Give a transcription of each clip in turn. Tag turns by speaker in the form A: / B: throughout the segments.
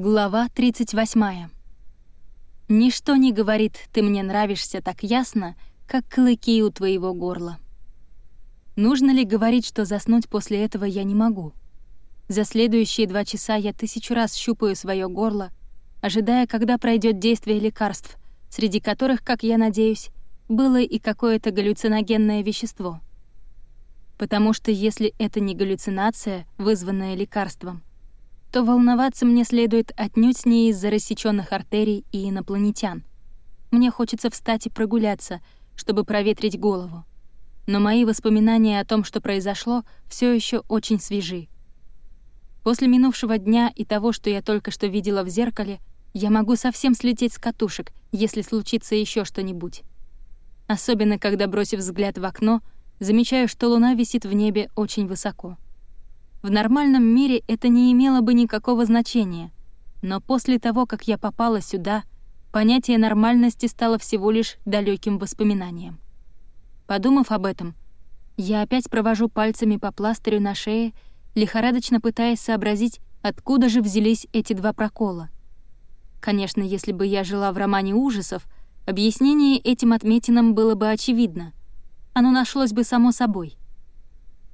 A: Глава 38. Ничто не говорит «ты мне нравишься так ясно», как клыки у твоего горла. Нужно ли говорить, что заснуть после этого я не могу? За следующие два часа я тысячу раз щупаю свое горло, ожидая, когда пройдет действие лекарств, среди которых, как я надеюсь, было и какое-то галлюциногенное вещество. Потому что если это не галлюцинация, вызванная лекарством, то волноваться мне следует отнюдь не из-за рассечённых артерий и инопланетян. Мне хочется встать и прогуляться, чтобы проветрить голову. Но мои воспоминания о том, что произошло, все еще очень свежи. После минувшего дня и того, что я только что видела в зеркале, я могу совсем слететь с катушек, если случится еще что-нибудь. Особенно, когда, бросив взгляд в окно, замечаю, что луна висит в небе очень высоко. В нормальном мире это не имело бы никакого значения. Но после того, как я попала сюда, понятие нормальности стало всего лишь далеким воспоминанием. Подумав об этом, я опять провожу пальцами по пластырю на шее, лихорадочно пытаясь сообразить, откуда же взялись эти два прокола. Конечно, если бы я жила в романе ужасов, объяснение этим отметинам было бы очевидно. Оно нашлось бы само собой.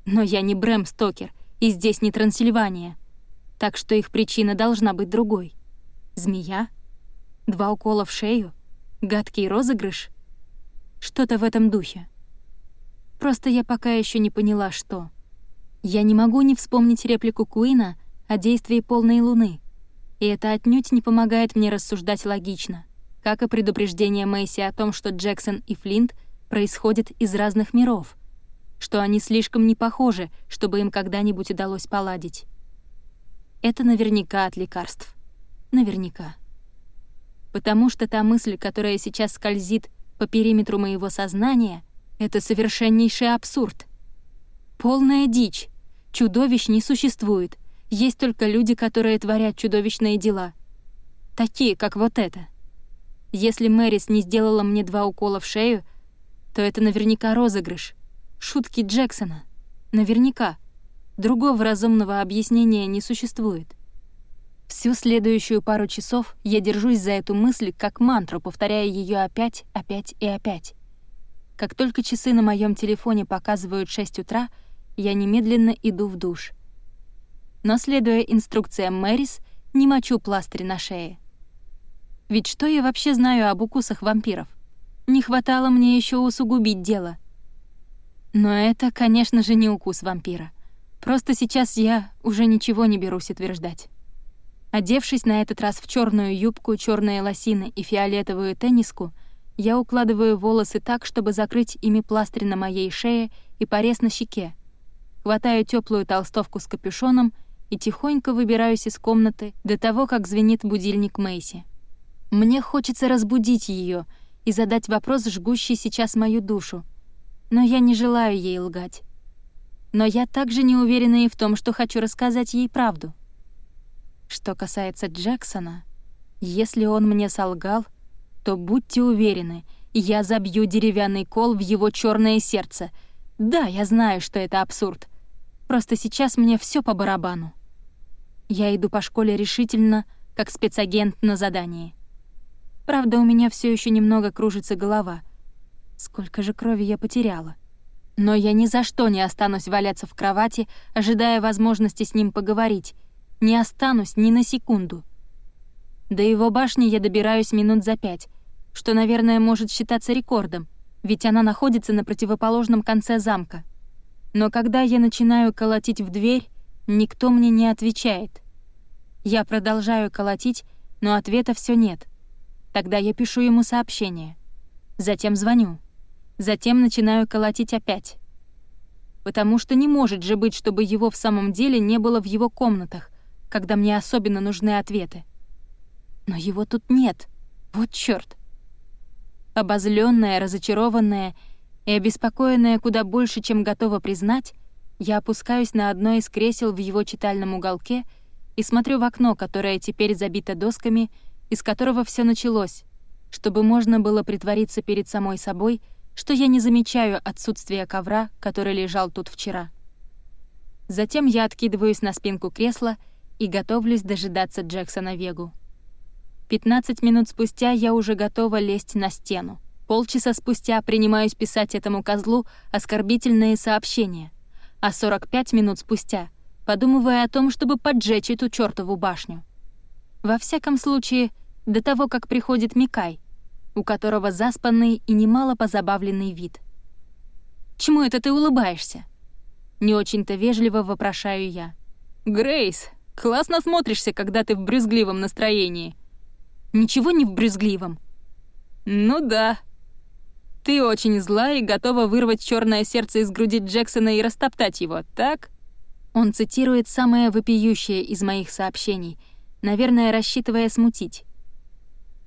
A: Но я не Брэм Стокер — и здесь не Трансильвания. Так что их причина должна быть другой. Змея? Два укола в шею? Гадкий розыгрыш? Что-то в этом духе. Просто я пока еще не поняла, что. Я не могу не вспомнить реплику Куина о действии полной луны. И это отнюдь не помогает мне рассуждать логично, как и предупреждение Мэйси о том, что Джексон и Флинт происходят из разных миров — что они слишком не похожи, чтобы им когда-нибудь удалось поладить. Это наверняка от лекарств. Наверняка. Потому что та мысль, которая сейчас скользит по периметру моего сознания, это совершеннейший абсурд. Полная дичь. Чудовищ не существует. Есть только люди, которые творят чудовищные дела. Такие, как вот это. Если Мэрис не сделала мне два укола в шею, то это наверняка розыгрыш — Шутки Джексона. Наверняка. Другого разумного объяснения не существует. Всю следующую пару часов я держусь за эту мысль как мантру, повторяя ее опять, опять и опять. Как только часы на моем телефоне показывают 6 утра, я немедленно иду в душ. Но, следуя инструкциям Мэрис, не мочу пластырь на шее. Ведь что я вообще знаю об укусах вампиров? Не хватало мне еще усугубить дело — но это, конечно же, не укус вампира. Просто сейчас я уже ничего не берусь утверждать. Одевшись на этот раз в черную юбку, черные лосины и фиолетовую тенниску, я укладываю волосы так, чтобы закрыть ими пластырь на моей шее и порез на щеке. Хватаю теплую толстовку с капюшоном и тихонько выбираюсь из комнаты до того, как звенит будильник Мэйси. Мне хочется разбудить ее и задать вопрос, жгущий сейчас мою душу — но я не желаю ей лгать. Но я также не уверена и в том, что хочу рассказать ей правду. Что касается Джексона, если он мне солгал, то будьте уверены, я забью деревянный кол в его черное сердце. Да, я знаю, что это абсурд. Просто сейчас мне все по барабану. Я иду по школе решительно, как спецагент на задании. Правда, у меня все еще немного кружится голова — Сколько же крови я потеряла. Но я ни за что не останусь валяться в кровати, ожидая возможности с ним поговорить. Не останусь ни на секунду. До его башни я добираюсь минут за пять, что, наверное, может считаться рекордом, ведь она находится на противоположном конце замка. Но когда я начинаю колотить в дверь, никто мне не отвечает. Я продолжаю колотить, но ответа все нет. Тогда я пишу ему сообщение. Затем звоню. Затем начинаю колотить опять. Потому что не может же быть, чтобы его в самом деле не было в его комнатах, когда мне особенно нужны ответы. Но его тут нет. Вот чёрт. Обозлённая, разочарованная и обеспокоенная куда больше, чем готова признать, я опускаюсь на одно из кресел в его читальном уголке и смотрю в окно, которое теперь забито досками, из которого все началось, чтобы можно было притвориться перед самой собой — что я не замечаю отсутствия ковра, который лежал тут вчера. Затем я откидываюсь на спинку кресла и готовлюсь дожидаться Джексона Вегу. 15 минут спустя я уже готова лезть на стену. Полчаса спустя принимаюсь писать этому козлу оскорбительные сообщения, а 45 минут спустя подумывая о том, чтобы поджечь эту чёртову башню. Во всяком случае, до того, как приходит Микай, у которого заспанный и немало позабавленный вид. «Чему это ты улыбаешься?» Не очень-то вежливо вопрошаю я. «Грейс, классно смотришься, когда ты в брюзгливом настроении». «Ничего не в брюзгливом». «Ну да», ты очень зла и готова вырвать черное сердце из груди Джексона и растоптать его, так? Он цитирует самое вопиющее из моих сообщений, наверное, рассчитывая смутить.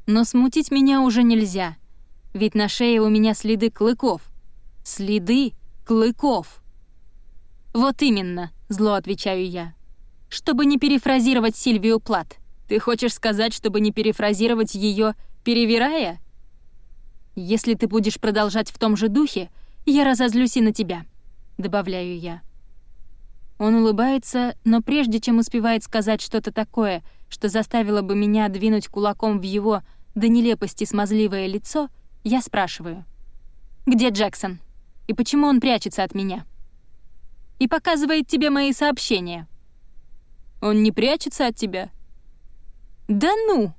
A: Но смутить меня уже нельзя, ведь на шее у меня следы клыков. Следы клыков. Вот именно, зло отвечаю я. Чтобы не перефразировать Сильвию Плат. Ты хочешь сказать, чтобы не перефразировать ее, перевирая? «Если ты будешь продолжать в том же духе, я разозлюсь и на тебя», — добавляю я. Он улыбается, но прежде чем успевает сказать что-то такое, что заставило бы меня двинуть кулаком в его до нелепости смазливое лицо, я спрашиваю. «Где Джексон? И почему он прячется от меня?» «И показывает тебе мои сообщения». «Он не прячется от тебя?» «Да ну!»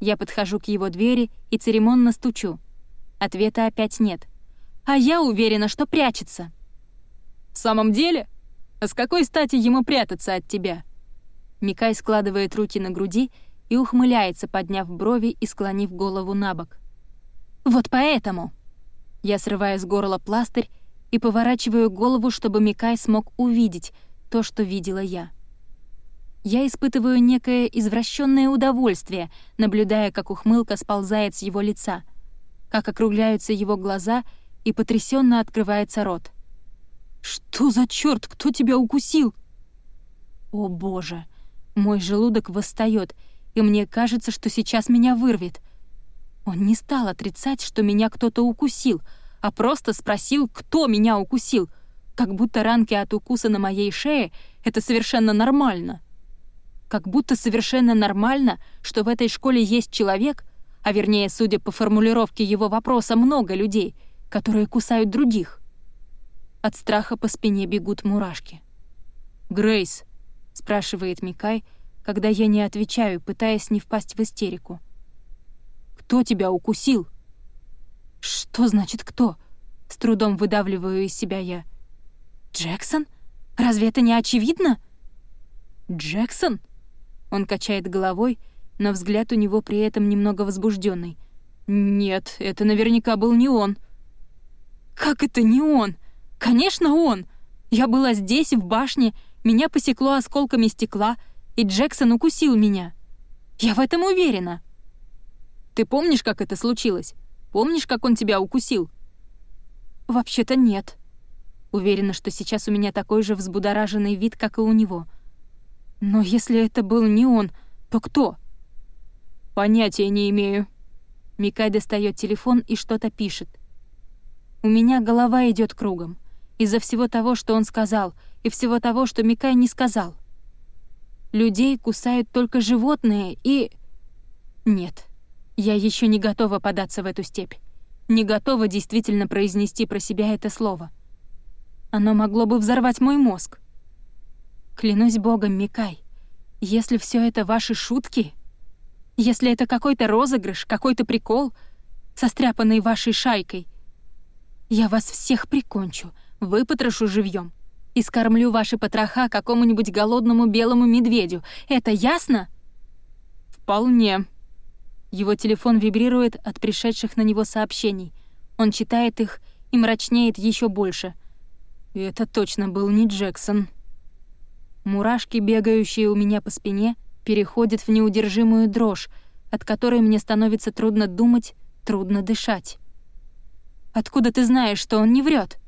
A: Я подхожу к его двери и церемонно стучу. Ответа опять нет. А я уверена, что прячется. «В самом деле? А с какой стати ему прятаться от тебя?» Микай складывает руки на груди и ухмыляется, подняв брови и склонив голову на бок. «Вот поэтому!» Я срываю с горла пластырь и поворачиваю голову, чтобы Микай смог увидеть то, что видела я. Я испытываю некое извращенное удовольствие, наблюдая, как ухмылка сползает с его лица — как округляются его глаза и потрясенно открывается рот. «Что за черт? Кто тебя укусил?» «О боже!» Мой желудок восстает, и мне кажется, что сейчас меня вырвет. Он не стал отрицать, что меня кто-то укусил, а просто спросил, кто меня укусил, как будто ранки от укуса на моей шее — это совершенно нормально. Как будто совершенно нормально, что в этой школе есть человек, а вернее, судя по формулировке его вопроса, много людей, которые кусают других. От страха по спине бегут мурашки. «Грейс», — спрашивает Микай, когда я не отвечаю, пытаясь не впасть в истерику. «Кто тебя укусил?» «Что значит «кто»?» — с трудом выдавливаю из себя я. «Джексон? Разве это не очевидно?» «Джексон?» Он качает головой, но взгляд у него при этом немного возбужденный. «Нет, это наверняка был не он». «Как это не он? Конечно, он! Я была здесь, в башне, меня посекло осколками стекла, и Джексон укусил меня. Я в этом уверена». «Ты помнишь, как это случилось? Помнишь, как он тебя укусил?» «Вообще-то нет». Уверена, что сейчас у меня такой же взбудораженный вид, как и у него. Но если это был не он, то кто?» «Понятия не имею». Микай достает телефон и что-то пишет. У меня голова идет кругом. Из-за всего того, что он сказал, и всего того, что Микай не сказал. Людей кусают только животные и... Нет, я еще не готова податься в эту степь. Не готова действительно произнести про себя это слово. Оно могло бы взорвать мой мозг. Клянусь богом, Микай, если все это ваши шутки, если это какой-то розыгрыш, какой-то прикол, состряпанный вашей шайкой, я вас всех прикончу, выпотрошу живьем и скормлю ваши потроха какому-нибудь голодному белому медведю. Это ясно? Вполне. Его телефон вибрирует от пришедших на него сообщений. Он читает их и мрачнеет еще больше. это точно был не Джексон. Мурашки, бегающие у меня по спине — переходит в неудержимую дрожь, от которой мне становится трудно думать, трудно дышать. «Откуда ты знаешь, что он не врет?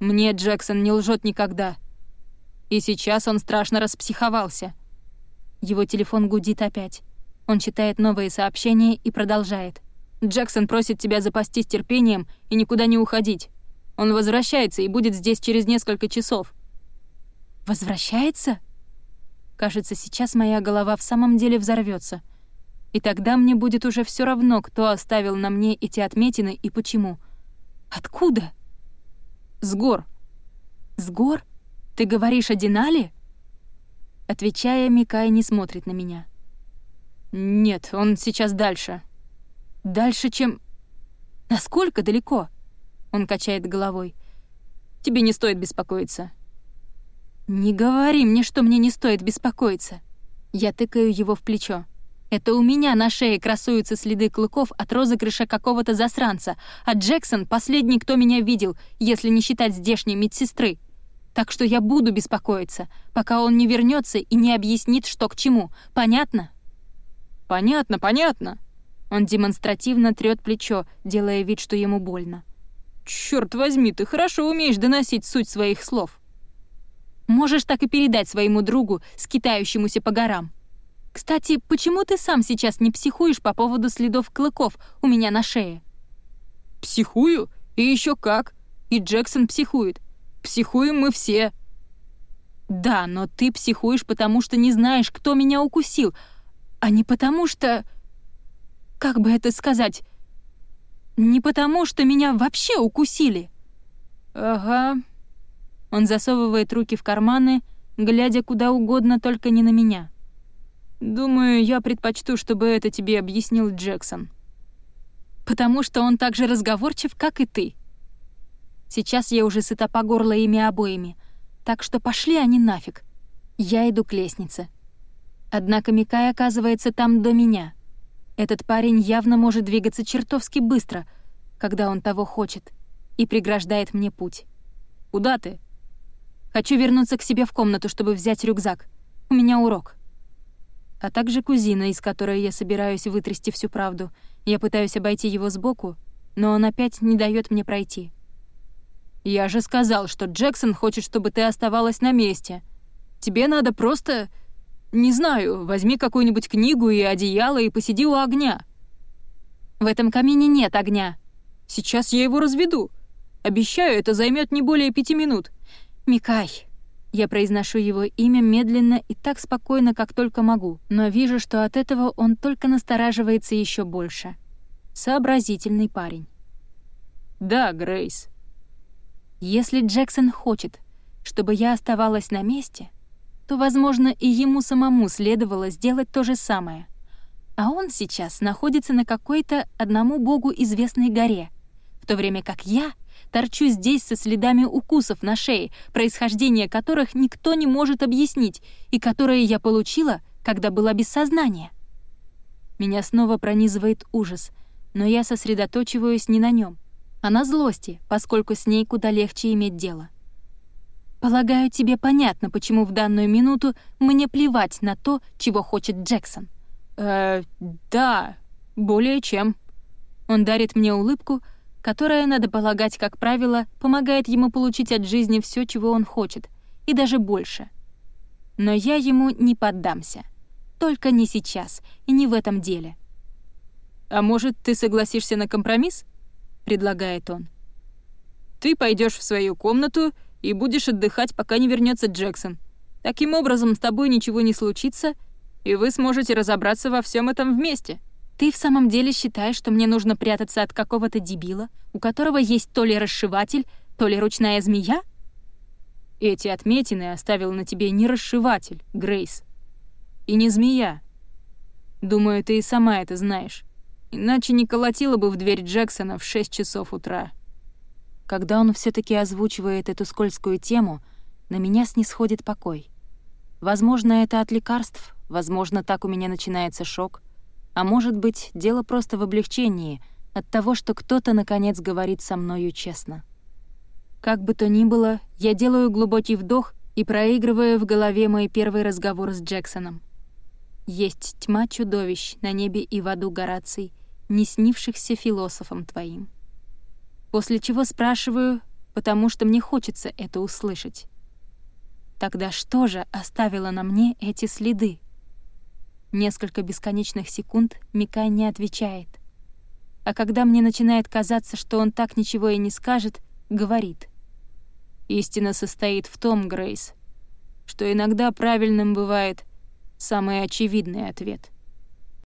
A: «Мне Джексон не лжет никогда. И сейчас он страшно распсиховался». Его телефон гудит опять. Он читает новые сообщения и продолжает. «Джексон просит тебя запастись терпением и никуда не уходить. Он возвращается и будет здесь через несколько часов». «Возвращается?» Кажется, сейчас моя голова в самом деле взорвется. И тогда мне будет уже все равно, кто оставил на мне эти отметины и почему. Откуда? С гор. С гор? Ты говоришь о Динале? Отвечая, Микай не смотрит на меня. Нет, он сейчас дальше. Дальше, чем... Насколько далеко? Он качает головой. Тебе не стоит беспокоиться. Не говори мне, что мне не стоит беспокоиться. Я тыкаю его в плечо. Это у меня на шее красуются следы клыков от розыгрыша какого-то засранца, а Джексон — последний, кто меня видел, если не считать здешней медсестры. Так что я буду беспокоиться, пока он не вернется и не объяснит, что к чему. Понятно? Понятно, понятно. Он демонстративно трёт плечо, делая вид, что ему больно. Черт возьми, ты хорошо умеешь доносить суть своих слов. Можешь так и передать своему другу, скитающемуся по горам. Кстати, почему ты сам сейчас не психуешь по поводу следов клыков у меня на шее? Психую? И еще как. И Джексон психует. Психуем мы все. Да, но ты психуешь, потому что не знаешь, кто меня укусил, а не потому что... Как бы это сказать? Не потому что меня вообще укусили. Ага. Он засовывает руки в карманы, глядя куда угодно, только не на меня. Думаю, я предпочту, чтобы это тебе объяснил Джексон. Потому что он так же разговорчив, как и ты. Сейчас я уже сыта по горло ими обоими, так что пошли они нафиг. Я иду к лестнице. Однако Микай оказывается там до меня. Этот парень явно может двигаться чертовски быстро, когда он того хочет, и преграждает мне путь. «Куда ты?» «Хочу вернуться к себе в комнату, чтобы взять рюкзак. У меня урок» а также кузина, из которой я собираюсь вытрясти всю правду. Я пытаюсь обойти его сбоку, но он опять не дает мне пройти. «Я же сказал, что Джексон хочет, чтобы ты оставалась на месте. Тебе надо просто... Не знаю, возьми какую-нибудь книгу и одеяло и посиди у огня». «В этом камине нет огня». «Сейчас я его разведу. Обещаю, это займет не более пяти минут». «Микай», я произношу его имя медленно и так спокойно, как только могу, но вижу, что от этого он только настораживается еще больше. Сообразительный парень. «Да, Грейс». Если Джексон хочет, чтобы я оставалась на месте, то, возможно, и ему самому следовало сделать то же самое. А он сейчас находится на какой-то одному богу известной горе, то время как я торчу здесь со следами укусов на шее, происхождение которых никто не может объяснить, и которые я получила, когда была без сознания. Меня снова пронизывает ужас, но я сосредоточиваюсь не на нем, а на злости, поскольку с ней куда легче иметь дело. Полагаю, тебе понятно, почему в данную минуту мне плевать на то, чего хочет Джексон. Э, да, более чем. Он дарит мне улыбку, которая, надо полагать, как правило, помогает ему получить от жизни все, чего он хочет, и даже больше. Но я ему не поддамся. Только не сейчас и не в этом деле. «А может, ты согласишься на компромисс?» — предлагает он. «Ты пойдешь в свою комнату и будешь отдыхать, пока не вернется Джексон. Таким образом, с тобой ничего не случится, и вы сможете разобраться во всем этом вместе». Ты в самом деле считаешь, что мне нужно прятаться от какого-то дебила, у которого есть то ли расшиватель, то ли ручная змея? Эти отметины оставил на тебе не расшиватель, Грейс. И не змея. Думаю, ты и сама это знаешь. Иначе не колотила бы в дверь Джексона в 6 часов утра. Когда он все таки озвучивает эту скользкую тему, на меня снисходит покой. Возможно, это от лекарств, возможно, так у меня начинается шок — а может быть, дело просто в облегчении от того, что кто-то, наконец, говорит со мною честно. Как бы то ни было, я делаю глубокий вдох и проигрываю в голове мой первый разговор с Джексоном. Есть тьма чудовищ на небе и в аду Гораций, не снившихся философом твоим. После чего спрашиваю, потому что мне хочется это услышать. Тогда что же оставило на мне эти следы? Несколько бесконечных секунд Микай не отвечает. А когда мне начинает казаться, что он так ничего и не скажет, говорит. «Истина состоит в том, Грейс, что иногда правильным бывает Самый очевидный ответ.